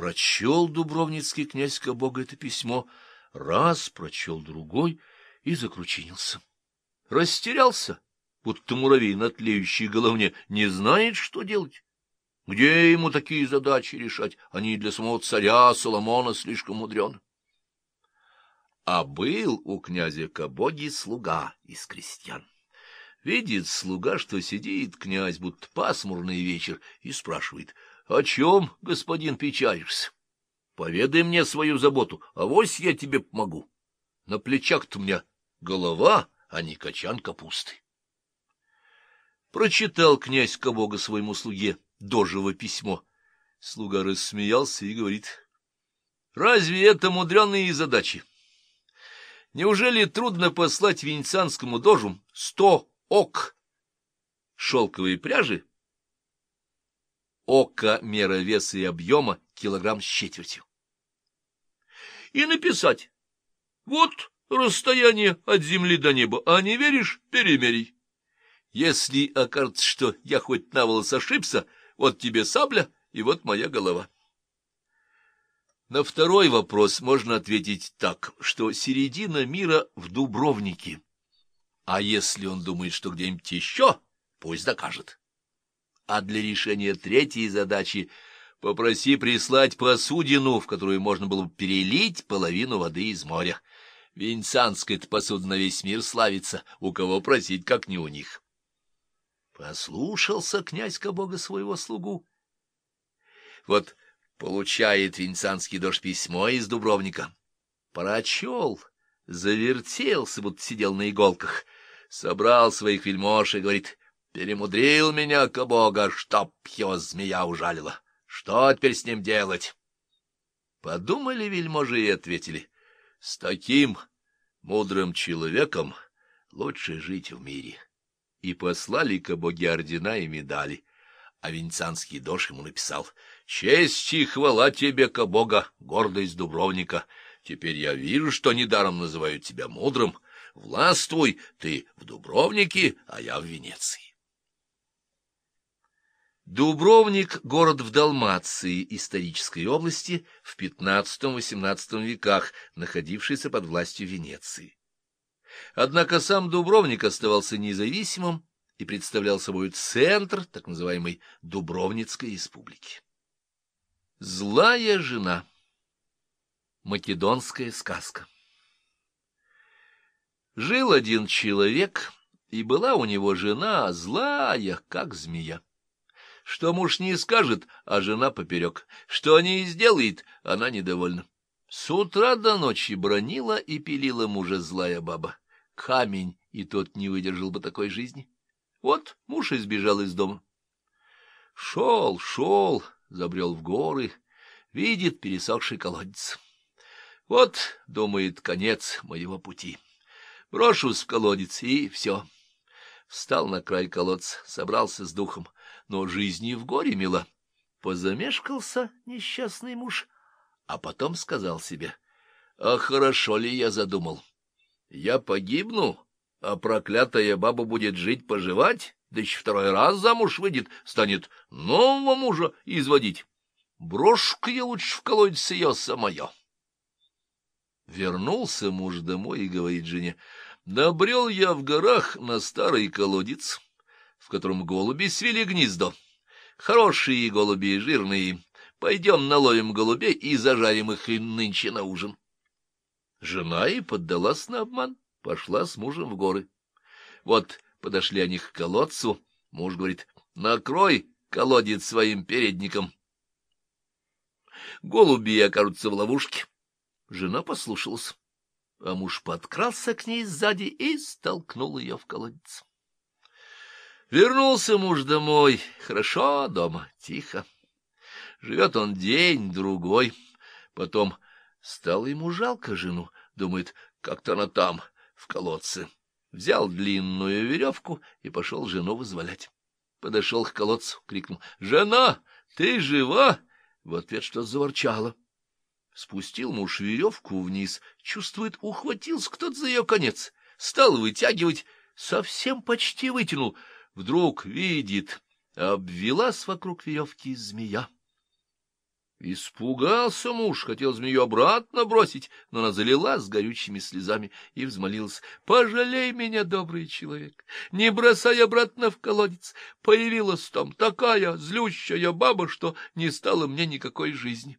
Прочел дубровницкий князь Кабога это письмо, раз прочел другой и закручинился. Растерялся, будто муравей на тлеющей головне, не знает, что делать. Где ему такие задачи решать? Они для самого царя Соломона слишком мудрены. А был у князя Кабоги слуга из крестьян. Видит слуга, что сидит князь, будто пасмурный вечер, и спрашивает, — О чем, господин, печалишься? Поведай мне свою заботу, а вось я тебе помогу. На плечах-то у меня голова, а не качан капусты. Прочитал князь Кабога своему слуге доживо письмо. Слуга рассмеялся и говорит, — Разве это мудреные задачи? Неужели трудно послать венецианскому дожу сто ок шелковой пряжи, ока мера веса и объема килограмм с четвертью. И написать, вот расстояние от земли до неба, а не веришь — перемерий. Если окажется, что я хоть на волос ошибся, вот тебе сабля и вот моя голова. На второй вопрос можно ответить так, что середина мира в Дубровнике. А если он думает, что где-нибудь еще, пусть докажет. А для решения третьей задачи попроси прислать посудину, в которую можно было бы перелить половину воды из моря. Венецианская-то посуда на весь мир славится, у кого просить, как не у них. Послушался князь Бога своего слугу. Вот получает венецианский дождь письмо из Дубровника. Прочел, завертелся, будто сидел на иголках — собрал своих вельмож и говорит, «Перемудрил меня, Кабога, чтоб его змея ужалила. Что теперь с ним делать?» Подумали вельможи и ответили, «С таким мудрым человеком лучше жить в мире». И послали Кабоге ордена и медали. А венецианский дож ему написал, «Честь и хвала тебе, Кабога, гордость Дубровника. Теперь я вижу, что недаром называют тебя мудрым». Властвуй ты в Дубровнике, а я в Венеции. Дубровник — город в Далмации, исторической области, в XV-XVIII веках, находившийся под властью Венеции. Однако сам Дубровник оставался независимым и представлял собой центр так называемой Дубровницкой республики. Злая жена. Македонская сказка. Жил один человек, и была у него жена злая, как змея. Что муж не скажет, а жена поперек. Что не сделает, она недовольна. С утра до ночи бронила и пилила мужа злая баба. Камень, и тот не выдержал бы такой жизни. Вот муж избежал из дома. Шел, шел, забрел в горы, видит пересохший колодец. Вот, думает, конец моего пути. Брошусь в колодец, и все. Встал на край колодца, собрался с духом, но жизни в горе мила. Позамешкался несчастный муж, а потом сказал себе, «А хорошо ли я задумал? Я погибну, а проклятая баба будет жить-поживать, да еще второй раз замуж выйдет, станет нового мужа изводить. Брошку я лучше в колодец ее самое». Вернулся муж домой и говорит жене, «Набрел я в горах на старый колодец, в котором голуби свели гнездо. Хорошие голуби, жирные. Пойдем наловим голубей и зажарим их и нынче на ужин». Жена и поддалась на обман, пошла с мужем в горы. Вот подошли они к колодцу, муж говорит, «Накрой колодец своим передником». Голуби окажутся в ловушке. Жена послушалась, а муж подкрался к ней сзади и столкнул ее в колодец. Вернулся муж домой. Хорошо дома, тихо. Живет он день, другой. Потом стало ему жалко жену. Думает, как-то она там, в колодце. Взял длинную веревку и пошел жену вызволять. Подошел к колодцу, крикнул. — Жена, ты жива? В ответ что заворчала. Спустил муж веревку вниз, чувствует, ухватился кто-то за ее конец, стал вытягивать, совсем почти вытянул. Вдруг видит, обвелась вокруг веревки змея. Испугался муж, хотел змею обратно бросить, но она залилась горючими слезами и взмолилась. — Пожалей меня, добрый человек, не бросай обратно в колодец. Появилась там такая злющая баба, что не стало мне никакой жизни.